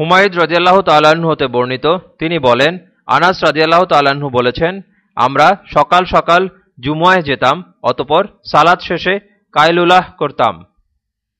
হুমায়ুদ রাজিয়াল্লাহ তাল্লাহ্ন হতে বর্ণিত, তিনি বলেন, আনাস রাজিয়াল্লাহ তাল্লাহ্ন বলেছেন, আমরা সকাল সকাল জুমুয়ায় যেতাম, অতপর সালাদ শেষে কায়লুলাহ করতাম।